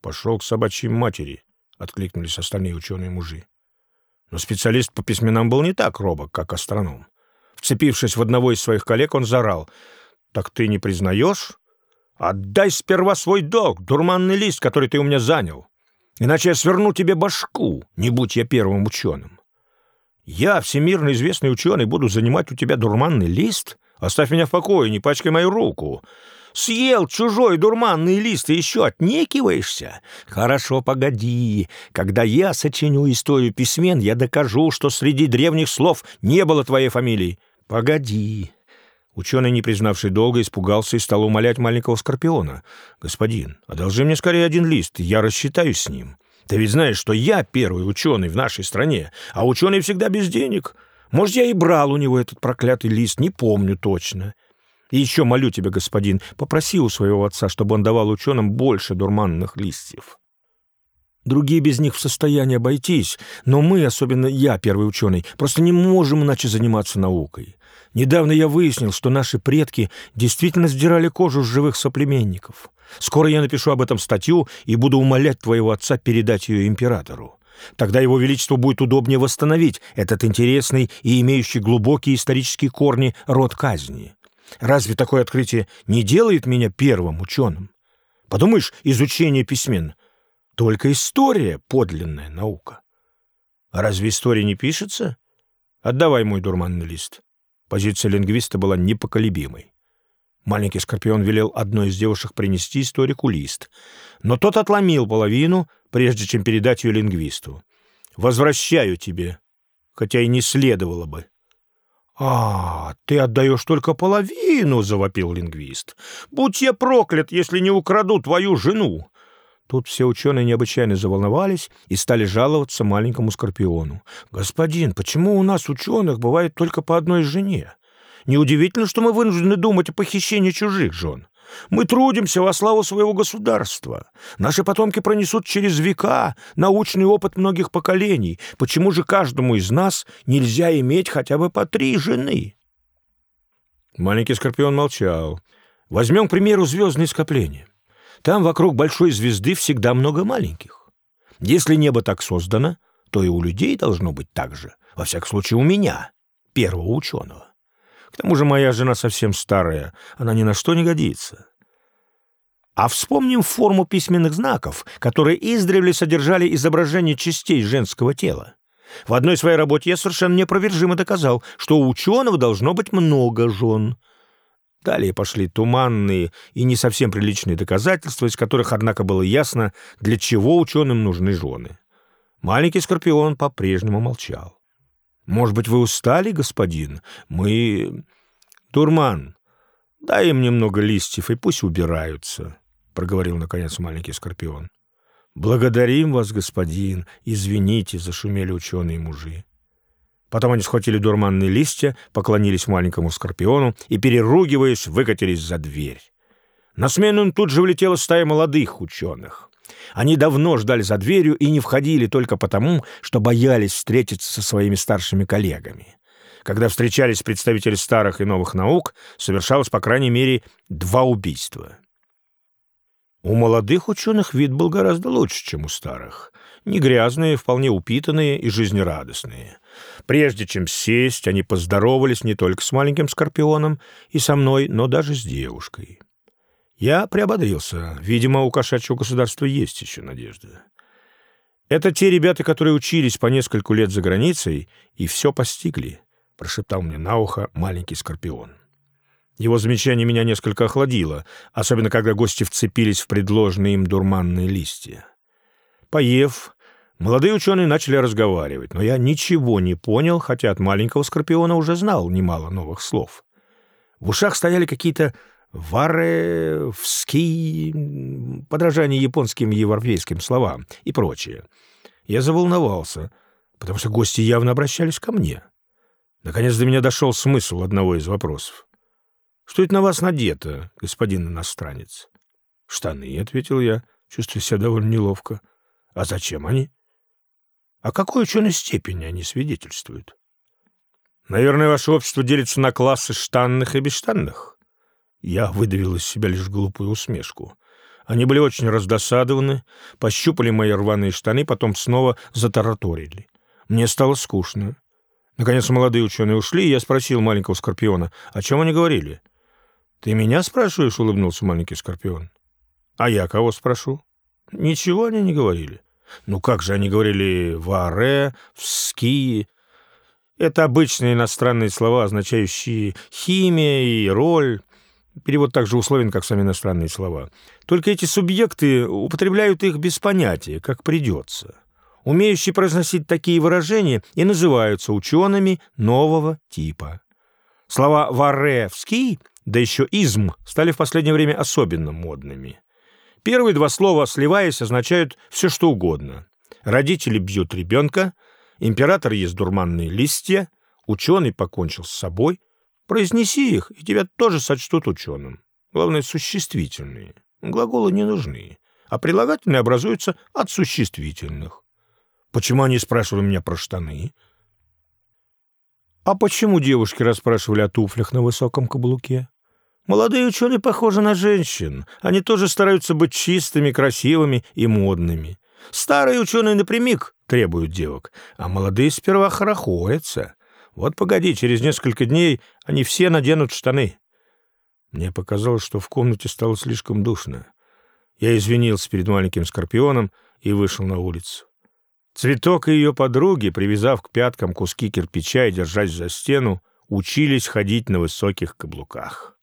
Пошел к собачьей матери, откликнулись остальные ученые-мужи. Но специалист по письменам был не так робок, как астроном. Вцепившись в одного из своих коллег, он заорал. «Так ты не признаешь? Отдай сперва свой долг, дурманный лист, который ты у меня занял. Иначе я сверну тебе башку, не будь я первым ученым. Я, всемирно известный ученый, буду занимать у тебя дурманный лист? Оставь меня в покое, не пачкай мою руку. Съел чужой дурманный лист и еще отнекиваешься? Хорошо, погоди. Когда я сочиню историю письмен, я докажу, что среди древних слов не было твоей фамилии. Погоди. Ученый, не признавший долга, испугался и стал умолять маленького скорпиона. «Господин, одолжи мне скорее один лист, я рассчитаюсь с ним. Ты ведь знаешь, что я первый ученый в нашей стране, а ученый всегда без денег. Может, я и брал у него этот проклятый лист, не помню точно. И еще молю тебя, господин, попроси у своего отца, чтобы он давал ученым больше дурманных листьев. Другие без них в состоянии обойтись, но мы, особенно я, первый ученый, просто не можем иначе заниматься наукой. Недавно я выяснил, что наши предки действительно сдирали кожу с живых соплеменников. Скоро я напишу об этом статью и буду умолять твоего отца передать ее императору. Тогда его величество будет удобнее восстановить этот интересный и имеющий глубокие исторические корни род казни. Разве такое открытие не делает меня первым ученым? Подумаешь, изучение письмен. Только история — подлинная наука. А разве история не пишется? Отдавай мой дурманный лист. Позиция лингвиста была непоколебимой. Маленький Скорпион велел одной из девушек принести историку лист, но тот отломил половину, прежде чем передать ее лингвисту. «Возвращаю тебе, хотя и не следовало бы». «А, ты отдаешь только половину!» — завопил лингвист. «Будь я проклят, если не украду твою жену!» Тут все ученые необычайно заволновались и стали жаловаться маленькому Скорпиону. «Господин, почему у нас ученых бывает только по одной жене? Неудивительно, что мы вынуждены думать о похищении чужих жен. Мы трудимся во славу своего государства. Наши потомки пронесут через века научный опыт многих поколений. Почему же каждому из нас нельзя иметь хотя бы по три жены?» Маленький Скорпион молчал. «Возьмем, к примеру, звездные скопления. Там вокруг большой звезды всегда много маленьких. Если небо так создано, то и у людей должно быть так же. Во всяком случае, у меня, первого ученого. К тому же моя жена совсем старая, она ни на что не годится. А вспомним форму письменных знаков, которые издревле содержали изображение частей женского тела. В одной своей работе я совершенно непровержимо доказал, что у ученого должно быть много жен. Далее пошли туманные и не совсем приличные доказательства, из которых, однако, было ясно, для чего ученым нужны жены. Маленький Скорпион по-прежнему молчал. Может быть, вы устали, господин? Мы... Турман, дай им немного листьев, и пусть убираются, — проговорил, наконец, маленький Скорпион. Благодарим вас, господин. Извините, — зашумели ученые мужи. Потом они схватили дурманные листья, поклонились маленькому Скорпиону и, переругиваясь, выкатились за дверь. На смену им тут же влетела стая молодых ученых. Они давно ждали за дверью и не входили только потому, что боялись встретиться со своими старшими коллегами. Когда встречались представители старых и новых наук, совершалось, по крайней мере, два убийства. У молодых ученых вид был гораздо лучше, чем у старых. Не грязные, вполне упитанные и жизнерадостные. Прежде чем сесть, они поздоровались не только с маленьким скорпионом и со мной, но даже с девушкой. Я приободрился. Видимо, у кошачьего государства есть еще надежда. Это те ребята, которые учились по нескольку лет за границей и все постигли, прошептал мне на ухо маленький скорпион. Его замечание меня несколько охладило, особенно когда гости вцепились в предложенные им дурманные листья. Поев, молодые ученые начали разговаривать, но я ничего не понял, хотя от маленького скорпиона уже знал немало новых слов. В ушах стояли какие-то варевский, подражание японским и европейским словам и прочее. Я заволновался, потому что гости явно обращались ко мне. Наконец до меня дошел смысл одного из вопросов. «Что это на вас надето, господин иностранец?» «Штаны», — ответил я, чувствуя себя довольно неловко. «А зачем они?» «О какой ученой степени они свидетельствуют?» «Наверное, ваше общество делится на классы штанных и бесштанных?» Я выдавил из себя лишь глупую усмешку. Они были очень раздосадованы, пощупали мои рваные штаны, потом снова затараторили. Мне стало скучно. Наконец молодые ученые ушли, и я спросил маленького скорпиона, о чем они говорили. «Ты меня спрашиваешь?» — улыбнулся маленький скорпион. «А я кого спрошу?» «Ничего они не говорили». «Ну как же они говорили в аре, в ски?» Это обычные иностранные слова, означающие химия и роль. Перевод также условен, как сами иностранные слова. Только эти субъекты употребляют их без понятия, как придется. Умеющие произносить такие выражения и называются учеными нового типа. Слова «варевский», да еще «изм» стали в последнее время особенно модными. Первые два слова, сливаясь, означают все, что угодно. Родители бьют ребенка, император ест дурманные листья, ученый покончил с собой — Произнеси их, и тебя тоже сочтут ученым. Главное, существительные. Глаголы не нужны, а прилагательные образуются от существительных. Почему они спрашивали меня про штаны? А почему девушки расспрашивали о туфлях на высоком каблуке? Молодые ученые похожи на женщин. Они тоже стараются быть чистыми, красивыми и модными. Старые ученые напрямик требуют девок, а молодые сперва хорохорятся. Вот погоди, через несколько дней они все наденут штаны. Мне показалось, что в комнате стало слишком душно. Я извинился перед маленьким скорпионом и вышел на улицу. Цветок и ее подруги, привязав к пяткам куски кирпича и держась за стену, учились ходить на высоких каблуках.